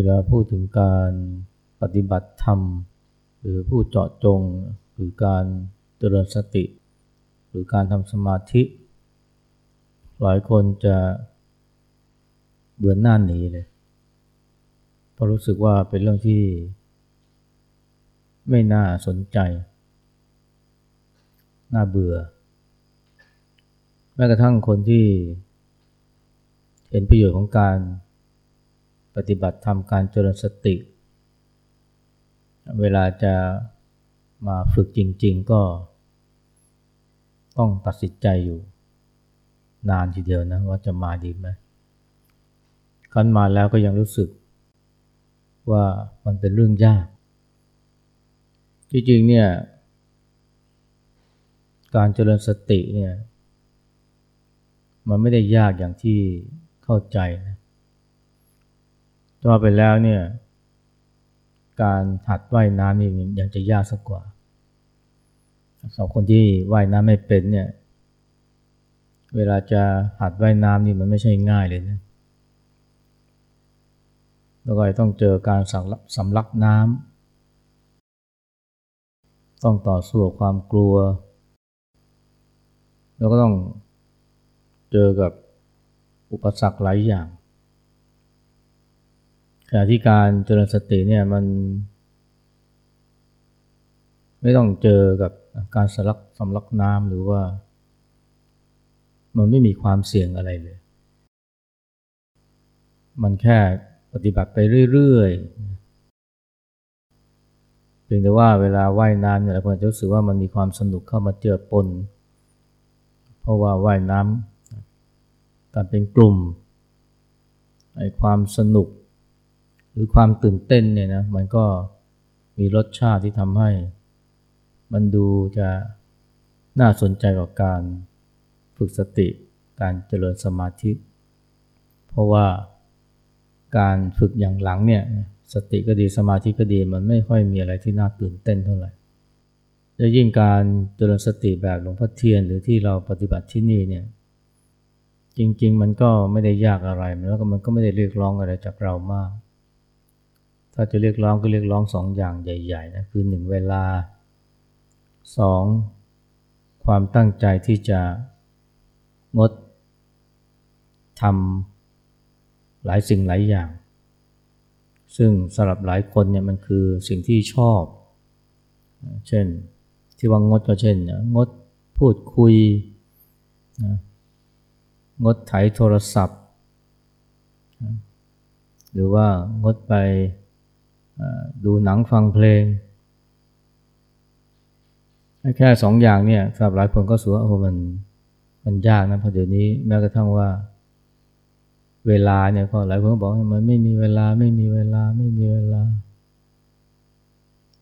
เวลาพูดถึงการปฏิบัติธรรม หรือพูดเจาะจง หรือการเจริญสติ หรือการทำสมาธิ หลายคนจะเบื่อหน้าหนีเลยเพราะรู้สึกว่าเป็นเรื่องที่ไม่น่าสนใจ น่าเบื่อ แม้กระทั่งคนที่เห็นประโยชน์ของการ ปฏิบัติธรรมการเจริญสติ เวลาจะมาฝึกจริง ๆ ก็ต้องตัดสินใจอยู่นานทีเดียวนะว่าจะมาดีไหมคันมาแล้วก็ยังรู้สึกว่ามันเป็นเรื่องยาก จริงๆเนี่ย การเจริญสติเนี่ย มันไม่ได้ยากอย่างที่เข้าใจนะ ว่าไปแล้วเนี่ยการหัดว่ายน้ำนี่ยังจะยากสักกว่าสำหรับคนที่ว่ายน้ำไม่เป็นเนี่ยเวลาจะหัดว่ายน้ำนี่มันไม่ใช่ง่ายเลยนะแล้วก็ต้องเจอการสำลักน้ำต้องต่อสู้กับความกลัว แล้วก็ต้องเจอกับอุปสรรคหลายอย่าง ขณะที่การเจริญสติเนี่ยมัน ไม่ต้องเจอกับการสลักสำลักน้ำหรือว่า มันไม่มีความเสี่ยงอะไรเลย มันแค่ปฏิบัติไปเรื่อยๆเพียงแต่ว่าเวลาว่ายน้ำเนี่ยเราควรจะรู้สึกว่ามันมีความสนุกเข้ามาเจือปน เพราะว่าว่ายน้ำการเป็นกลุ่มไอ้ความสนุก หรือความตื่นเต้นเนี่ยนะมันก็มีรสชาติที่ทำให้ มันดูจะน่าสนใจกับการฝึกสติการเจริญสมาธิ เพราะว่าการฝึกอย่างหลังเนี่ยสติก็ดีสมาธิก็ดีมันไม่ค่อยมีอะไรที่น่าตื่นเต้นเท่าไหร่และยิ่งการเจริญสติแบบหลวงพ่อเทียนหรือที่เราปฏิบัติที่นี่เนี่ยจริงๆ มันก็ไม่ได้ยากอะไรแล้วก็มันก็ไม่ได้เรียกร้องอะไรจากเรามาก ถ้าจะเรียกร้องก็เรียกร้องสองอย่างใหญ่ๆนะคือหนึ่งเวลาสองความตั้งใจที่จะงดทำหลายสิ่งหลายอย่าง ซึ่งสำหรับหลายคนเนี่ยมันคือสิ่งที่ชอบ เช่นที่ว่างดก็เช่น งดพูดคุยงดไถโทรศัพท์ หรือว่างดไป ดูหนังฟังเพลง แค่สองอย่างเนี่ยสำหรับหลายคนก็สูว่าโอ้มันมันยากนะเพราะเดี๋ยวนี้แม้กระทั่งว่า เวลาเนี่ยก็หลายคนก็บอกว่ามันไม่มีเวลาไม่มีเวลาไม่มีเวลา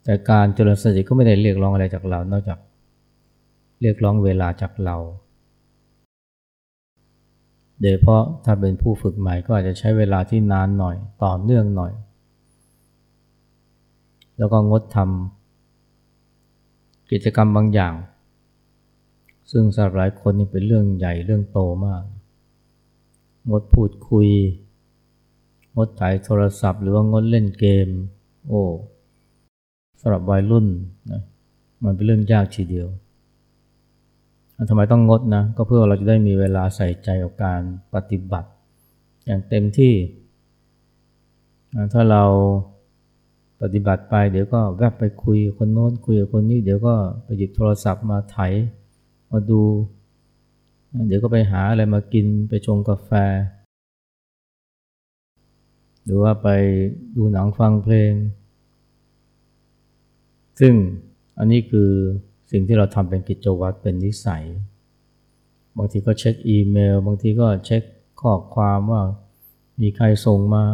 แต่การเจริญสติก็ไม่ได้เรียกร้องอะไรจากเรา นอกจากเรียกร้องเวลาจากเราโดยเพราะถ้าเป็นผู้ฝึกใหม่ก็อาจจะใช้เวลาที่นานหน่อยต่อเนื่องหน่อย แล้วก็งดทำกิจกรรมบางอย่าง ซึ่งสำหรับหลายคนนี่เป็นเรื่องใหญ่เรื่องโตมาก งดพูดคุย งดถ่ายโทรศัพท์ หรือว่างดเล่นเกม โอ้สำหรับวัยรุ่นนะมันเป็นเรื่องยากทีเดียวทำไมต้องงดนะ ก็เพื่อเราจะได้มีเวลาใส่ใจกับการปฏิบัติ อย่างเต็มที่ ถ้าเรา ปฏิบัติไปเดี๋ยวก็แวบไปคุยคนโน้นคุยกับคนนี้ เดี๋ยวก็ไปหยิบโทรศัพท์มาไถมาดู เดี๋ยวก็ไปหาอะไรมากินไปชงกาแฟ หรือว่าไปดูหนังฟังเพลง ซึ่งอันนี้คือสิ่งที่เราทำเป็นกิจวัตรเป็นนิสัย บางทีก็เช็คอีเมล บางทีก็เช็คข้อความว่ามีใครส่งมา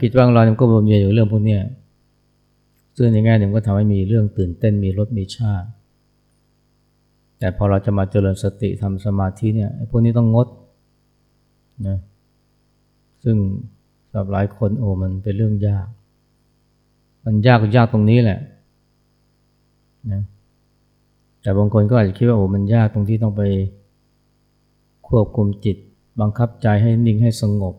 กิจวัตรเราเนี่ยก็วนเวียอยู่เรื่องพวกนี้ซึ่งในแง่หนึ่งก็ทำให้มีเรื่องตื่นเต้นมีรสมีชาติ แต่พอเราจะมาเจริญสติทำสมาธิเนี่ยพวกนี้ต้องงดนะซึ่งสำหรับหลายคนโอ้มันเป็นเรื่องยาก มันยากก็ยากตรงนี้แหละนะแต่บางคนก็อาจจะคิดว่าโอ้มันยากตรงที่ต้องไปควบคุมจิต บังคับใจให้นิ่งให้สงบ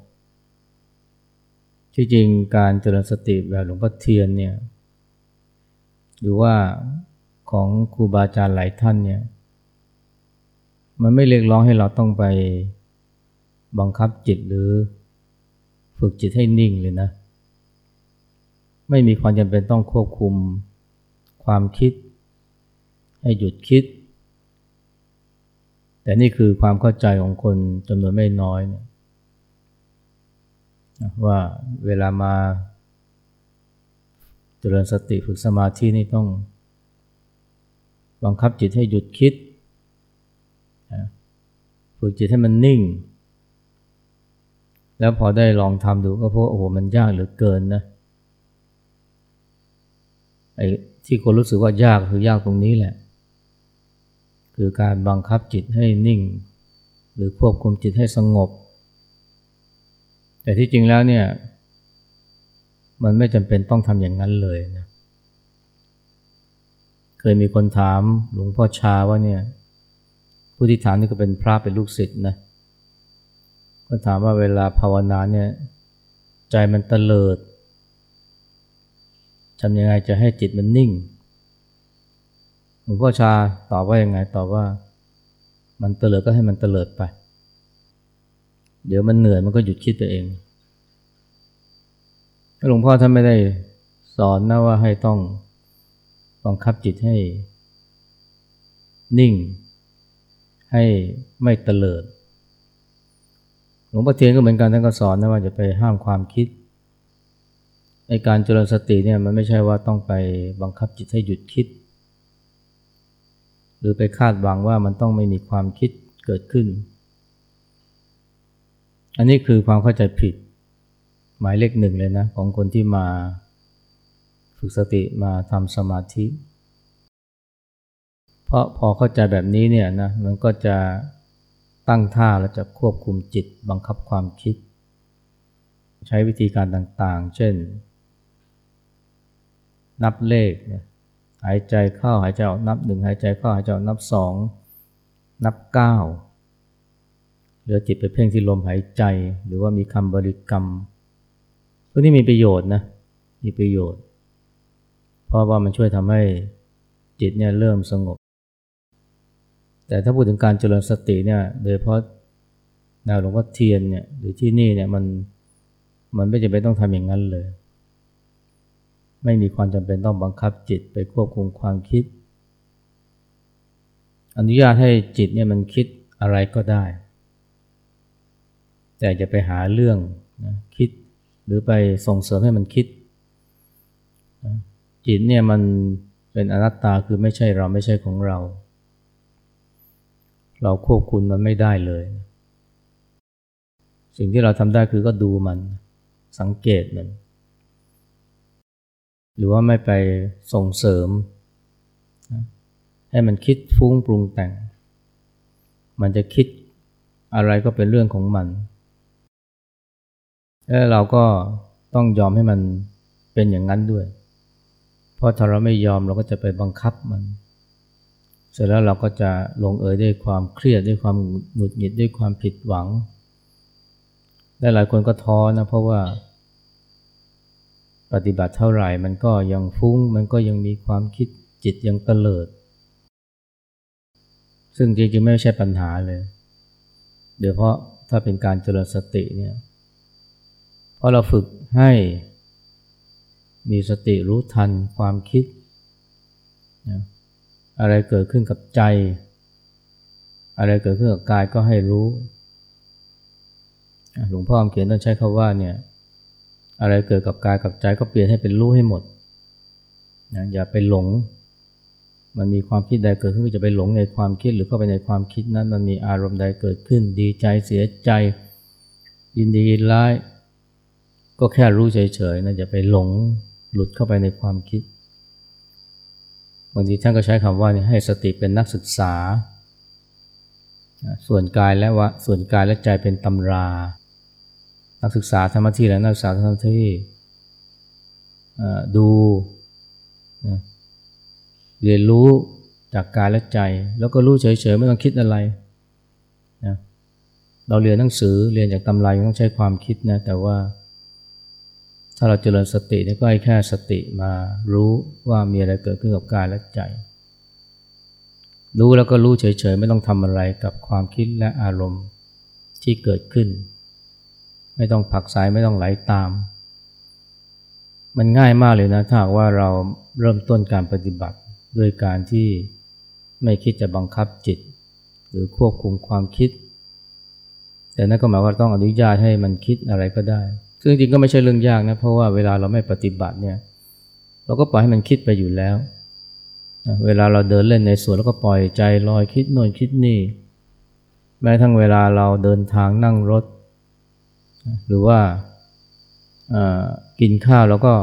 ที่จริงการเจริญสติแบบหลวงพ่อเทียนเนี่ยหรือว่าของครูบาอาจารย์หลายท่านเนี่ยมันไม่เรียกร้องให้เราต้องไปบังคับจิตหรือฝึกจิตให้นิ่งเลยนะ ไม่มีความจำเป็นต้องควบคุมความคิด ให้หยุดคิด แต่นี่คือความเข้าใจของคนจำนวนไม่น้อยเนี่ย ว่าเวลามาเจริญสติฝึกสมาธินี่ต้องบังคับจิตให้หยุดคิดฝึกจิตให้มันนิ่ง แล้วพอได้ลองทำดูก็พบโอ้โหมันยากเหลือเกินนะไอ้ที่คนรู้สึกว่ายากคือยากตรงนี้แหละ คือการบังคับจิตให้นิ่ง หรือควบคุมจิตให้สงบ แต่ที่จริงแล้วเนี่ย มันไม่จำเป็นต้องทำอย่างนั้นเลยนะเคยมีคนถามหลวงพ่อชาว่าเนี่ย ผู้ที่ถามนี่ก็เป็นพระเป็นลูกศิษย์นะก็ถามว่าเวลาภาวนาเนี่ยใจมันเตลิดทำยังไงจะให้จิตมันนิ่งหลวงพ่อชาตอบว่ายังไงตอบว่า มันเตลิดก็ให้มันเตลิดไป เดี๋ยวมันเหนื่อยมันก็หยุดคิดไปเอง หลวงพ่อท่านไม่ได้สอนนะว่าให้ต้องบังคับจิตให้ นิ่ง ให้ไม่เตลิด หลวงพ่อเทียนก็เหมือนกันท่านก็สอนนะว่าจะไปห้ามความคิด ในการเจริญสติเนี่ยมันไม่ใช่ว่าต้องไปบังคับจิตให้หยุดคิด หรือไปคาดหวังว่ามันต้องไม่มีความคิดเกิดขึ้น อันนี้คือความเข้าใจผิด หมายเลขหนึ่งเลยนะ ของคนที่มาฝึกสติมาทำสมาธิ เพราะพอเข้าใจแบบนี้เนี่ยนะมันก็จะตั้งท่าแล้วจะควบคุมจิตบังคับความคิด ใช้วิธีการต่างๆ เช่น นับเลขหายใจเข้าหายใจออกนับหนึ่งหายใจเข้าหายใจออกนับสองนับเก้า หลือจิตไปเพ่งที่ลมหายใจ หรือว่ามีคำบริกรรมพวกนี้มีประโยชน์นะ มีประโยชน์ เพราะว่ามันช่วยทำให้จิตเนี่ยเริ่มสงบ แต่ถ้าพูดถึงการเจริญสติเนี่ย โดยเพราะแนวหลวงพ่อเทียนเนี่ยหรือที่นี่เนี่ยมันมันไม่จำเป็นต้องทำอย่างนั้นเลย ไม่มีความจำเป็นต้องบังคับจิตไปควบคุมความคิด อนุญาตให้จิตเนี่ยมันคิดอะไรก็ได้ แต่จะไปหาเรื่องนะคิดหรือไปส่งเสริมให้มันคิดจิตเนี่ยมันเป็นอนัตตาคือไม่ใช่เราไม่ใช่ของเรา เราควบคุมมันไม่ได้เลย สิ่งที่เราทำได้คือก็ดูมันสังเกตมัน หรือว่าไม่ไปส่งเสริม ให้มันคิดฟุ้งปรุงแต่ง มันจะคิดอะไรก็เป็นเรื่องของมัน แล้วเราก็ต้องยอมให้มันเป็นอย่างนั้นด้วย เพราะถ้าเราไม่ยอมเราก็จะไปบังคับมัน เสร็จแล้วเราก็จะลงเอยด้วยความเครียดด้วยความหงุดหงิดด้วยความผิดหวังและหลายคนก็ท้อนะเพราะว่า ปฏิบัติเท่าไหร่มันก็ยังฟุ้ง มันก็ยังมีความคิดจิตยังเตลิด ซึ่งจริงๆไม่ใช่ปัญหาเลย เดี๋ยวเพราะถ้าเป็นการเจริญสติเนี่ย เพราะเราฝึกให้มีสติรู้ทันความคิดนะอะไรเกิดขึ้นกับใจ อะไรเกิดขึ้นกับกายก็ให้รู้ หลวงพ่อเขียนต้องใช้คาว่าเนี่ยอะไรเกิดกับกายกับใจก็เปลี่ยนให้เป็นรู้ให้หมดนะอย่าไปหลง มันมีความคิดใดเกิดขึ้นก็จะไปหลงในความคิดหรือเข้าไปในความคิดนั้นมันมีอารมณ์ใดเกิดขึ้น ดีใจเสียใจ ยินดียินร้าย ก็แค่รู้เฉยๆนะอย่าไปหลงหลุดเข้าไปในความคิดบางทีท่านก็ใช้คำว่าให้สติเป็นนักศึกษา ส่วนกายและวะส่วนกายและใจเป็นตำรา นักศึกษาธรรมที่และนักศึกษาธรรมที่ดูเรียนรู้จากกายและใจ แล้วก็รู้เฉยๆไม่ต้องคิดอะไรนะเราเรียนหนังสือเรียนจากตำราต้องใช้ความคิดนะแต่ว่า ถ้าเราเจริญสตินี่ก็ให้แค่สติมารู้ว่ามีอะไรเกิดขึ้นกับกายและใจ รู้แล้วก็รู้เฉยๆ ไม่ต้องทำอะไรกับความคิดและอารมณ์ที่เกิดขึ้น ไม่ต้องผักสายไม่ต้องไหลาตาม มันง่ายมากเลยนะถ้าว่าเราเริ่มต้นการปฏิบัติด้วยการที่ไม่คิดจะบังคับจิต หรือควบคุมความคิด แต่นั่นก็หมายว่าต้องอนุญาตให้มันคิดอะไรก็ได้ ซึ่งจริงก็ไม่ใช่เรื่องยากนะเพราะว่าเวลาเราไม่ปฏิบัติเนี่ยเราก็ปล่อยให้มันคิดไปอยู่แล้วเวลาเราเดินเล่นในสวนแล้วก็ปล่อยใจลอยคิดโน่นคิดนี่ แม้ทั้งเวลาเราเดินทางนั่งรถ หรือว่ากินข้าวแล้วก็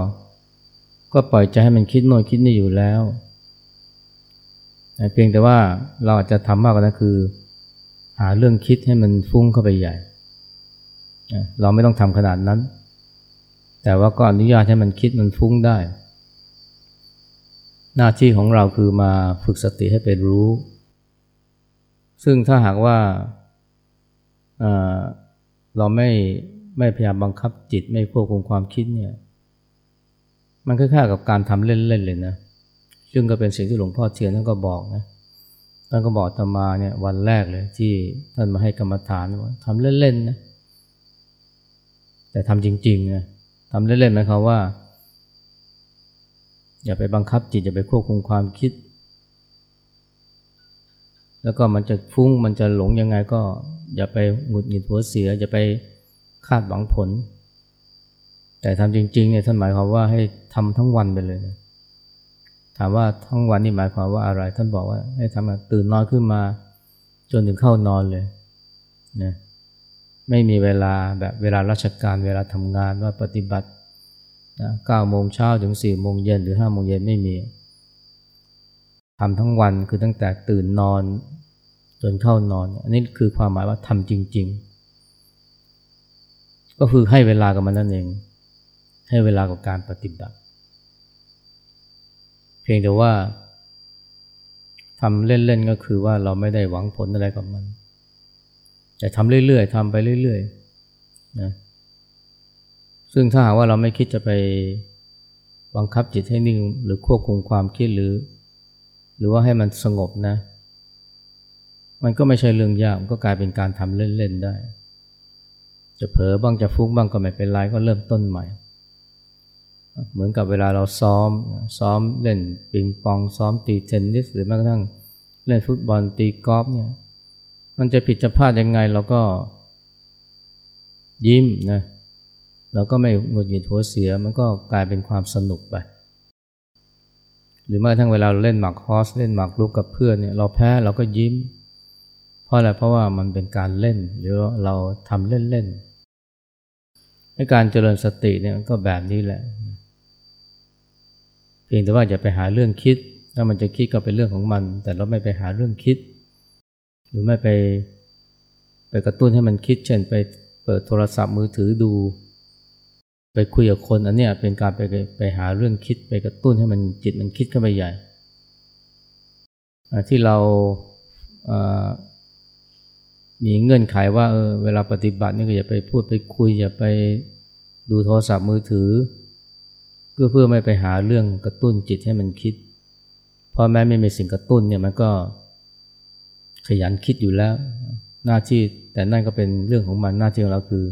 ก็ปล่อยใจให้มันคิดโน่นคิดนี่อยู่แล้วเพียงแต่ว่าเราอาจจะทำมากกว่านั้นคือ หาเรื่องคิดให้มันฟุ้งเข้าไปใหญ่ เราไม่ต้องทำขนาดนั้น แต่ว่าก็อนุญาตให้มันคิดมันฟุ้งได้ หน้าที่ของเราคือมาฝึกสติให้ไปรู้ ซึ่งถ้าหากว่าเราไม่ไม่พยายามบังคับจิตไม่ควบคุมความคิดเนี่ย มันคล้ายๆกับการทำเล่นๆเลยนะซึ่งก็เป็นสิ่งที่หลวงพ่อเทียนท่านก็บอกนะท่านก็บอกตมาเนี่ยวันแรกเลยที่ท่านมาให้กรรมฐานว่าทำเล่นๆนะ แต่ทำจริงๆนะทำเล่นๆหมายความว่า อย่าไปบังคับจิตอย่าไปควบคุมความคิด แล้วก็มันจะฟุ้งมันจะหลงยังไงก็ อย่าไปหงุดหงิดหัวเสีย อย่าไปคาดหวังผล แต่ทำจริงๆเนี่ยท่านหมายความว่าให้ทำทั้งวันไปเลยนะถามว่าทั้งวันนี่หมายความว่าอะไร ท่านบอกว่าให้ทำตื่นนอนขึ้นมา จนถึงเข้านอนเลยนะ ไม่มีเวลาแบบเวลาราชการเวลาทำงานว่าปฏิบัติเก้าโมงเช้าถึงสี่โมงเย็นหรือห้าโมงเย็นไม่มีทำทั้งวันคือตั้งแต่ตื่นนอนจนเข้านอน อันนี้คือความหมายว่าทำจริง ๆ ก็คือให้เวลากับมันนั่นเอง ให้เวลากับการปฏิบัติ เพียงแต่ว่าทำเล่น ๆ ก็คือว่าเราไม่ได้หวังผลอะไรกับมัน แต่ทำเรื่อยๆทำไปเรื่อยๆนะซึ่งถ้าหากว่าเราไม่คิดจะไปบังคับจิตให้นิ่งหรือควบคุมความคิดหรือ หรือว่าให้มันสงบนะ มันก็ไม่ใช่เรื่องยากก็กลายเป็นการทำเล่นๆได้ จะเผลอบ้างจะฟุ้งบ้างก็ไม่เป็นไรก็เริ่มต้นใหม่ เหมือนกับเวลาเราซ้อมซ้อมเล่นปิงปองซ้อมตีเทนนิสหรือแม้กระทั่งเล่นฟุตบอลตีกอล์ฟเนี่ย มันจะผิดจะพลาดยังไงเราก็ยิ้มนะเราก็ไม่หงุดหงิดหัวเสียมันก็กลายเป็นความสนุกไป หรือแม้ทั้งเวลาเราเล่นหมากฮอสเล่นหมากรุกกับเพื่อนเนี่ยเราแพ้เราก็ยิ้ม เพราะอะไรเพราะว่ามันเป็นการเล่นหรือเราทำเล่นๆในการเจริญสติเนี่ยก็แบบนี้แหละ เพียงแต่ว่าอย่าไปหาเรื่องคิด ถ้ามันจะคิดก็เป็นเรื่องของมัน แต่เราไม่ไปหาเรื่องคิด หรือไม่ไปไปกระตุ้นให้มันคิดเช่นไปเปิดโทรศัพท์มือถือดู ไปคุยกับคนอันเนี้ยเป็นการไปไปหาเรื่องคิดไปกระตุ้นให้มันจิตมันคิดขึ้นไปใหญ่ ที่เรามีเงื่อนไขว่าเออเวลาปฏิบัตินี่ก็อย่าไปพูดไปคุยอย่าไปดูโทรศัพท์มือถือ เพื่อเพื่อไม่ไปหาเรื่องกระตุ้นจิตให้มันคิด เพราะแม้ไม่มีสิ่งกระตุ้นเนี่ยมันก็ ขยันคิดอยู่แล้ว หน้าที่แต่นั่นก็เป็นเรื่องของมันหน้าที่ของเราคือ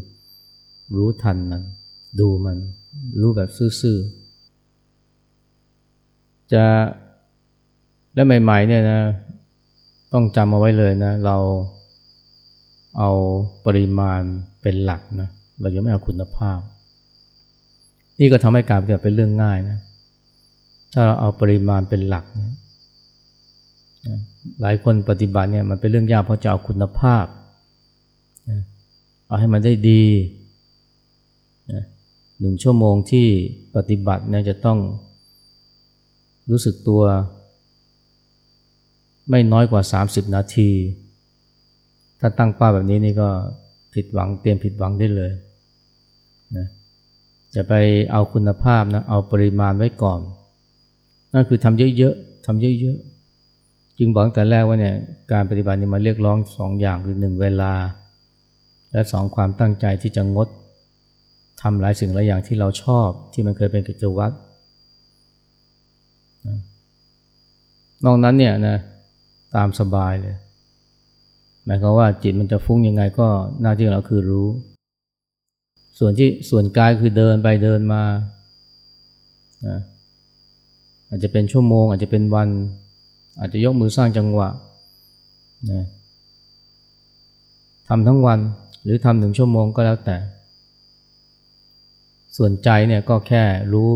รู้ทันมันดูมัน รู้แบบซื่อๆจะและใหม่ ๆ เนี่ยนะ ต้องจำเอาไว้เลยนะ เราเอาปริมาณเป็นหลักนะเรายังไม่เอาคุณภาพ นี่ก็ทำให้การปฏิบัติเป็นเรื่องง่ายนะ ถ้าเราเอาปริมาณเป็นหลักเนี่ย หลายคนปฏิบัติเนี่ยมันเป็นเรื่องยากเพราะจะเอาคุณภาพ เอาให้มันได้ดีหนึ่งชั่วโมงที่ปฏิบัติเนี่ยจะต้องรู้สึกตัว ไม่น้อยกว่า 30 นาที ถ้าตั้งเป้าแบบนี้นี่ก็ผิดหวังเตรียมผิดหวังได้เลยนะจะไปเอาคุณภาพนะเอาปริมาณไว้ก่อน นั่นคือทำเยอะๆทำเยอะๆ จึงบอกแต่แรกว่าเนี่ยการปฏิบัตินี่มาเรียกร้องสองอย่างคือหนึ่งเวลา และสองความตั้งใจที่จะงดทำหลายสิ่งหลายอย่างที่เราชอบที่มันเคยเป็นกิจวัตรนอกนั้นเนี่ยนะตามสบายเลย หมายความว่าจิตมันจะฟุ้งยังไงก็หน้าที่ของเราคือรู้ ส่วนที่ส่วนกายคือเดินไปเดินมาอาจจะเป็นชั่วโมง อาจจะเป็นวัน อาจจะยกมือสร้างจังหวะนะทำทั้งวันหรือทำหนึ่งชั่วโมงก็แล้วแต่ ส่วนใจเนี่ยก็แค่รู้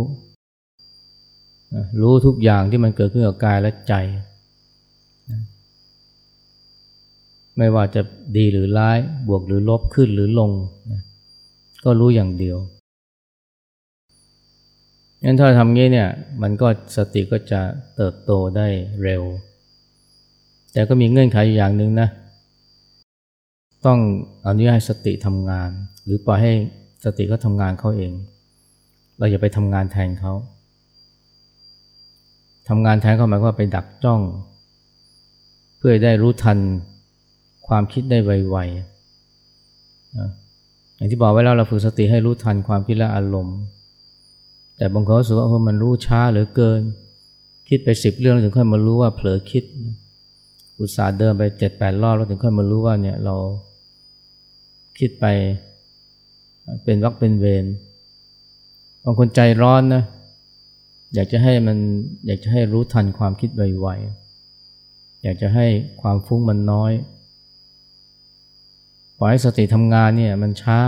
รู้ทุกอย่างที่มันเกิดขึ้นกับกายและใจ ไม่ว่าจะดีหรือร้าย บวกหรือลบขึ้นหรือลง ก็รู้อย่างเดียว งั้นถ้าทำงี้เนี่ยมันก็สติก็จะเติบโตได้เร็ว แต่ก็มีเงื่อนไขอย่างหนึ่งนะ ต้องอนุญาตให้สติทำงาน หรือปล่อยให้สติเขาทำงานเขาเอง เราอย่าไปทำงานแทนเขาทำงานแทนเขาหมายว่าไปดักจ้อง เพื่อได้รู้ทันความคิดได้ไวๆอย่างที่บอกไว้แล้วเราฝึกสติให้รู้ทันความคิดและอารมณ์ แต่บางคนรู้สึกว่ามันรู้ช้าเหลือเกิน คิดไปสิบเรื่องถึงค่อยมารู้ว่าเผลอคิด อุตส่าห์เดินไปเจ็ดแปดรอบแล้วถึงค่อยมารู้ว่าเนี่ยเราคิดไปเป็นวักเป็นเวรบางคนใจร้อนนะอยากจะให้มันอยากจะให้รู้ทันความคิดไวๆอยากจะให้ความฟุ้งมันน้อยปล่อยสติทำงานเนี่ยมันช้า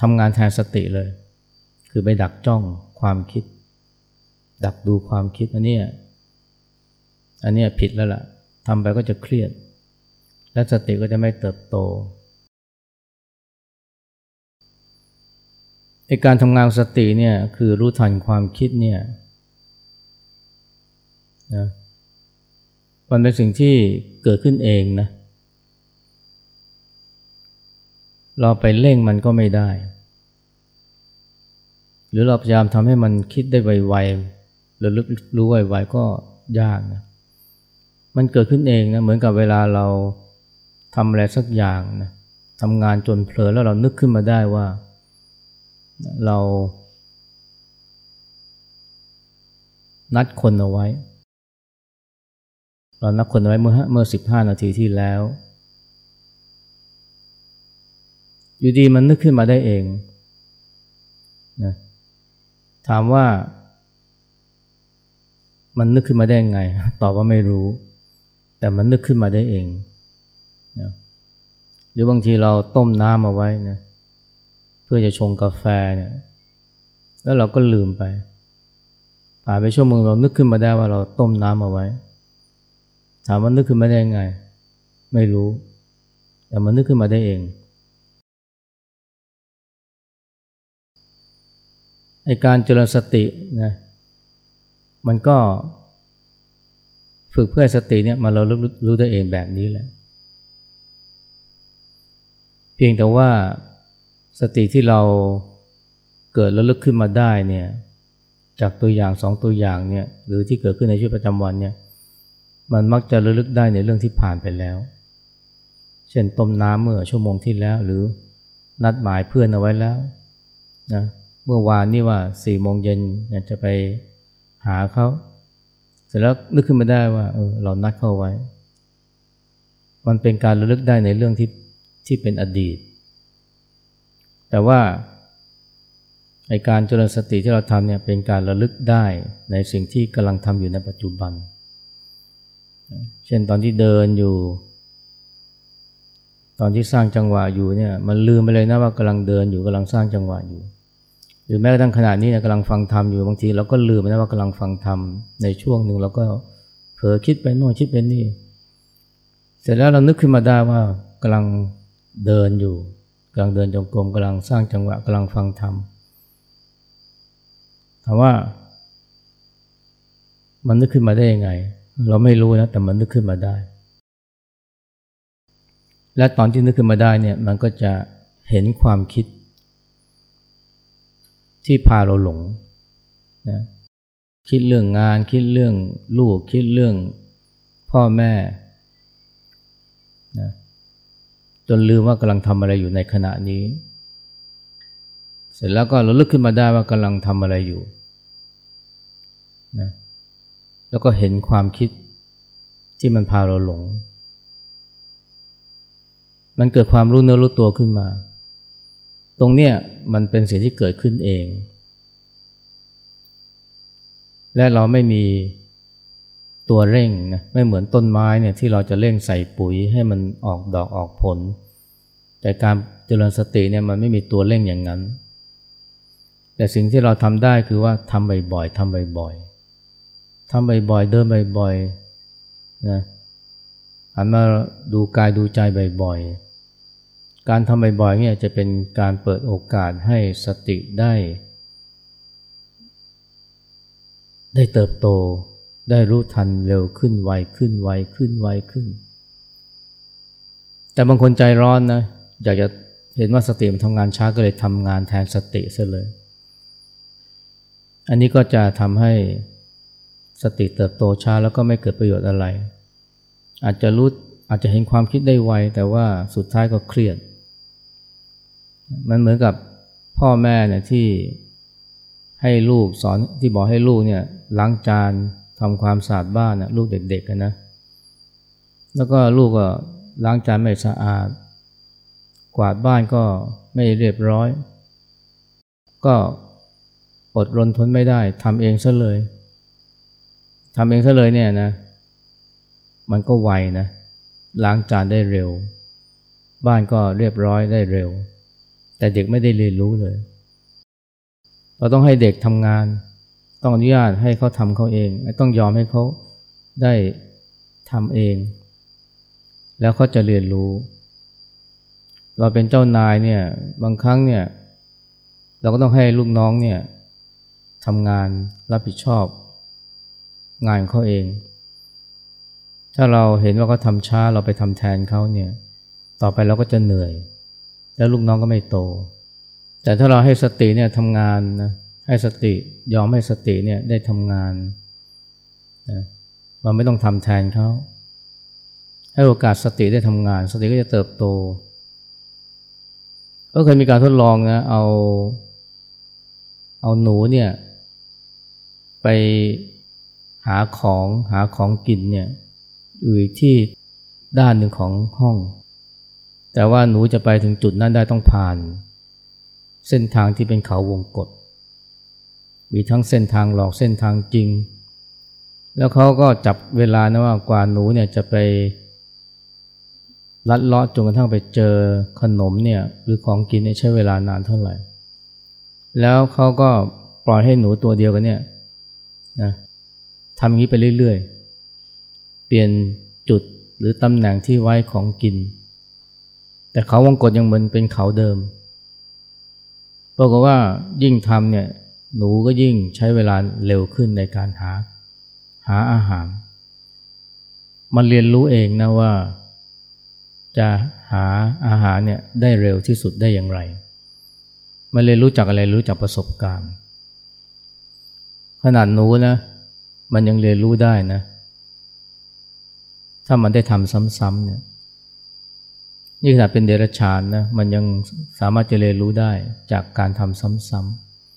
ทำงานแทนสติเลย คือไปดักจ้องความคิด ดักดูความคิดอันนี้อันนี้ผิดแล้วล่ะทำไปก็จะเครียด และสติก็จะไม่เติบโตในการทำงานสติเนี่ยคือรู้ทันความคิดเนี่ยนะมันเป็นสิ่งที่เกิดขึ้นเองนะ เราไปเร่งมันก็ไม่ได้ รือเราพยายามทำให้มันคิดได้ไวๆหรือรู้ไวๆก็ยากนะมันเกิดขึ้นเองนะเหมือนกับเวลาเราทำอะไรสักอย่างนะทำงานจนเผลอแล้วเรานึกขึ้นมาได้ว่า เรา นัดคนเอาไว้ เรานัดคนเอาไว้เมื่อเมื่อสิบห้านาทีที่แล้ว อยู่ดีมันนึกขึ้นมาได้เองนะ ถามว่า มันนึกขึ้นมาได้ไง ตอบว่าไม่รู้ แต่มันนึกขึ้นมาได้เองนะหรือบางทีเราต้มน้ำเอาไว้นะเพื่อจะชงกาแฟเนี่ย แล้วเราก็ลืมไปผ่านไปชั่วโมงเรานึกขึ้นมาได้ว่าเราต้มน้ำเอาไว้ ถามว่านึกขึ้นมาได้ไง ไม่รู้ แต่มันนึกขึ้นมาได้เอง ไอการเจริญสตินะมันก็ฝึกเพื่อสติเนี่ยมาเรารู้รู้ได้เองแบบนี้แหละ เพียงแต่ว่าสติที่เราเกิดแล้วลึกขึ้นมาได้เนี่ยจากตัวอย่างสองตัวอย่างเนี่ยหรือที่เกิดขึ้นในชีวิตประจำวันเนี่ยมันมักจะระลึกได้ในเรื่องที่ผ่านไปแล้ว เช่นต้มน้ำเมื่อชั่วโมงที่แล้วหรือนัดหมายเพื่อนเอาไว้แล้วนะ เมื่อวานนี่ว่าสี่โมงเย็นอยากจะไปหาเขาเสร็จแล้วนึกขึ้นมาได้ว่าเออเรานัดเข้าไว้ มันเป็นการระลึกได้ในเรื่องที่ที่เป็นอดีต แต่ว่าในการเจริญสติที่เราทำเนี่ยเป็นการระลึกได้ในสิ่งที่กำลังทำอยู่ในปัจจุบัน เช่นตอนที่เดินอยู่ ตอนที่สร้างจังหวะอยู่เนี่ยมันลืมไปเลยนะว่ากำลังเดินอยู่กำลังสร้างจังหวะอยู่ หรือแม้กระทั่งขณะนี้เนี่ยกำลังฟังธรรมอยู่บางทีเราก็ลืมไปนะว่ากำลังฟังธรรมในช่วงหนึ่งเราก็เผลอคิดไปโน่นคิดไปนี่ เสร็จแล้วเรานึกขึ้นมาได้ว่ากำลังเดินอยู่กำลังเดินจงกรมกำลังสร้างจังหวะกำลังฟังธรรมถามว่า มันนึกขึ้นมาได้ยังไง เราไม่รู้นะแต่มันนึกขึ้นมาได้ และตอนที่นึกขึ้นมาได้เนี่ยมันก็จะเห็นความคิด ที่พาเราหลงนะคิดเรื่องงานคิดเรื่องลูกคิดเรื่องพ่อแม่นะจนลืมว่ากำลังทำอะไรอยู่ในขณะนี้ เสร็จแล้วก็เราลึกขึ้นมาได้ว่ากำลังทำอะไรอยู่นะแล้วก็เห็นความคิดที่มันพาเราหลง มันเกิดความรู้เนื้อรู้ตัวขึ้นมา ตรงเนี้ยมันเป็นสิ่งที่เกิดขึ้นเอง และเราไม่มีตัวเร่งนะไม่เหมือนต้นไม้เนี่ยที่เราจะเร่งใส่ปุ๋ยให้มันออกดอกออกผล แต่การเจริญสติเนี่ยมันไม่มีตัวเร่งอย่างนั้น แต่สิ่งที่เราทำได้คือว่าทำบ่อยๆทำบ่อยๆทำบ่อยๆเดินบ่อยๆนะหันมาดูกายดูใจบ่อยๆ การทำบ่อยๆเนี่ยจะเป็นการเปิดโอกาสให้สติได้ ได้เติบโต ได้รู้ทันเร็วขึ้นไวขึ้นไวขึ้นไวขึ้น แต่บางคนใจร้อนนะอยากจะเห็นว่าสติมันทำงานช้าก็เลยทำงานแทนสติซะเลย อันนี้ก็จะทำให้สติเติบโตช้าแล้วก็ไม่เกิดประโยชน์อะไร อาจจะรู้อาจจะเห็นความคิดได้ไว แต่ว่าสุดท้ายก็เครียด มันเหมือนกับพ่อแม่เนี่ยที่ให้ลูกสอนที่บอกให้ลูกเนี่ยล้างจานทำความสะอาดบ้านนะลูกเด็กๆกันนะแล้วก็ลูกก็ล้างจานไม่สะอาด กวาดบ้านก็ไม่เรียบร้อย ก็อดรนทนไม่ได้ทำเองซะเลยทำเองซะเลยเนี่ยนะมันก็ไวนะล้างจานได้เร็ว บ้านก็เรียบร้อยได้เร็ว แต่เด็กไม่ได้เรียนรู้เลย เราต้องให้เด็กทำงาน ต้องอนุญาตให้เขาทำเขาเอง ต้องยอมให้เขาได้ทำเอง แล้วเขาจะเรียนรู้ เราเป็นเจ้านายเนี่ย บางครั้งเนี่ย เราก็ต้องให้ลูกน้องเนี่ยทำงานรับผิดชอบ งานเขาเอง ถ้าเราเห็นว่าเขาทำช้าเราไปทำแทนเขาเนี่ย ต่อไปเราก็จะเหนื่อย แล้วลูกน้องก็ไม่โต แต่ถ้าเราให้สติเนี่ยทำงานนะให้สติยอมให้สติเนี่ยได้ทำงานนะมันไม่ต้องทำแทนเขาให้โอกาสสติได้ทำงาน สติก็จะเติบโต ก็เคยมีการทดลองนะเอา เอาหนูเนี่ยไปหาของหาของกินเนี่ยอยู่ที่ด้านหนึ่งของห้อง แต่ว่าหนูจะไปถึงจุดนั้นได้ต้องผ่าน เส้นทางที่เป็นเขาวงกฏมีทั้งเส้นทางหลอกเส้นทางจริง แล้วเขาก็จับเวลานะว่ากว่าหนูเนี่ยจะไปลัดเลาะจนกระทั่งไปเจอขนมเนี่ยหรือของกินเนี่ยใช้เวลานานเท่าไหร่ แล้วเขาก็ปล่อยให้หนูตัวเดียวกันเนี่ยนะทำอย่างนี้ไปเรื่อยๆ เปลี่ยนจุดหรือตำแหน่งที่ไว้ของกิน แต่เขาวังกฏยังเหมือนเป็นเขาเดิมบอกว่ายิ่งทำเนี่ยหนูก็ยิ่งใช้เวลาเร็วขึ้นในการหาหาอาหาร มันเรียนรู้เองนะว่า จะหาอาหารเนี่ยได้เร็วที่สุดได้อย่างไร มันเรียนรู้จากอะไรรู้จากประสบการณ์ ขนาดหนูนะมันยังเรียนรู้ได้นะ ถ้ามันได้ทำซ้ำๆเนี่ย นี่ขนาดเป็นเดรัจฉานนะมันยังสามารถจะเรียนรู้ได้จากการทำซ้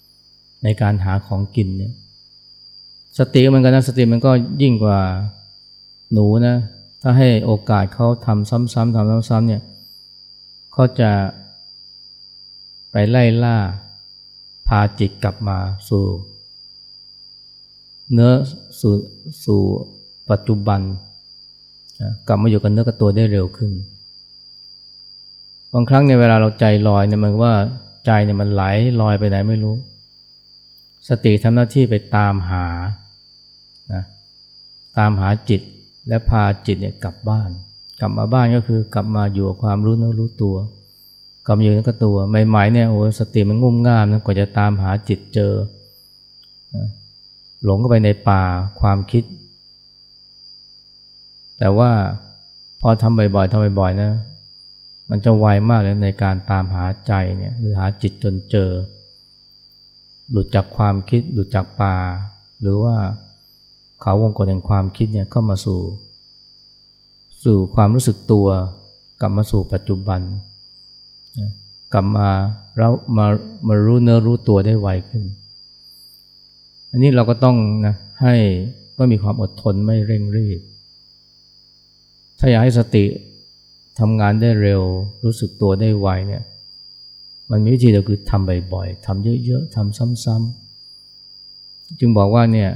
ำๆในการหาของกินเนี่ยสติมันกันนะสติมันก็ยิ่งกว่าหนูนะถ้าให้โอกาสเขาทำซ้ำๆทำซ้ำๆเนี่ยเขาจะไปไล่ล่า พาจิตกลับมาสู่ เนื้อสู่สู่ปัจจุบัน กลับมาอยู่กับเนื้อกับตัวได้เร็วขึ้น บางครั้งในเวลาเราใจลอยเนี่ยมันว่าใจเนี่ยมันไหลลอยไปไหนไม่รู้ สติทำหน้าที่ไปตามหานะตามหาจิตและพาจิตเนี่ยกลับบ้าน กลับมาบ้านก็คือกลับมาอยู่กับความรู้เนื้อรู้ตัวกลับมาอยู่กับตัวใหม่ๆเนี่ยโอ้สติมันงุ่มง่ามนะกว่าจะตามหาจิตเจอหลงเข้าไปในป่าความคิด แต่ว่าพอทำบ่อยๆทำบ่อยๆนะ มันจะไวมากเลยในการตามหาใจเนี่ยหรือหาจิตจนเจอ หลุดจากความคิดหลุดจากป่า หรือว่าเขาวงกฏแห่งความคิดเนี่ยเข้ามาสู่ สู่ความรู้สึกตัว กลับมาสู่ปัจจุบัน กลับมาแล้วมามารู้เนื้อรู้ตัวได้ไวขึ้น อันนี้เราก็ต้องนะให้ก็มีความอดทนไม่เร่งรีบ ถ้าอยากให้สติ ทำงานได้เร็ว รู้สึกตัวได้ไวเนี่ยมันมีวิธีเดียวคือทำบ่อยๆทำเยอะๆทำซ้ำๆจึงบอกว่าเนี่ย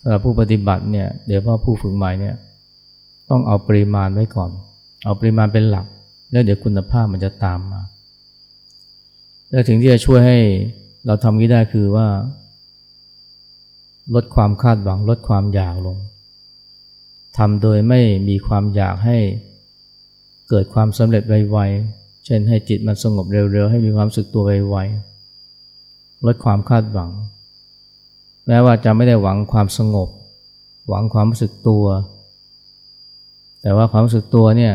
สำหรับผู้ปฏิบัติเนี่ยเดี๋ยวพ่อผู้ฝึกใหม่เนี่ยต้องเอาปริมาณไว้ก่อน เอาปริมาณเป็นหลัก แล้วเดี๋ยวคุณภาพมันจะตามมา แล้วถึงที่จะช่วยให้เราทำนี้ได้คือว่า ลดความคาดหวังลดความอยากลงทำโดยไม่มีความอยากให้ เกิดความสำเร็จไวๆ เช่นให้จิตมันสงบเร็วๆ ให้มีความสึกตัวไวๆ ลดความคาดหวัง แม้ว่าจะไม่ได้หวังความสงบ หวังความรู้สึกตัว แต่ว่าความรู้สึกตัวเนี่ย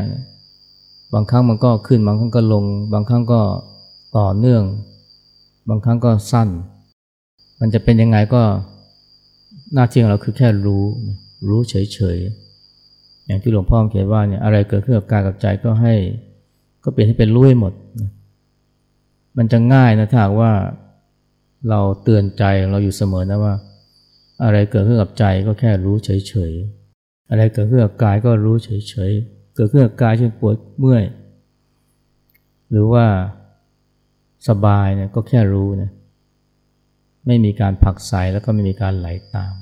บางครั้งมันก็ขึ้น บางครั้งก็ลง บางครั้งก็ต่อเนื่อง บางครั้งก็สั้น มันจะเป็นยังไงก็หน้าที่ของเราคือแค่รู้ รู้เฉยๆ อย่างที่หลวงพ่อเขียนว่าเนี่ยอะไรเกิดขึ้นกับกายกับใจก็ให้ ก็เปลี่ยนให้เป็นรู้ให้หมดมันจะง่ายนะถ้าว่าเราเตือนใจเราอยู่เสมอนะว่า อะไรเกิดขึ้นกับใจก็แค่รู้เฉยๆอะไรเกิดขึ้นกับกายก็รู้เฉยๆเกิดขึ้นกับกายเช่นปวดเมื่อย หรือว่าสบายเนี่ยก็แค่รู้นะไม่มีการผักใสแล้วก็ไม่มีการไหลตาม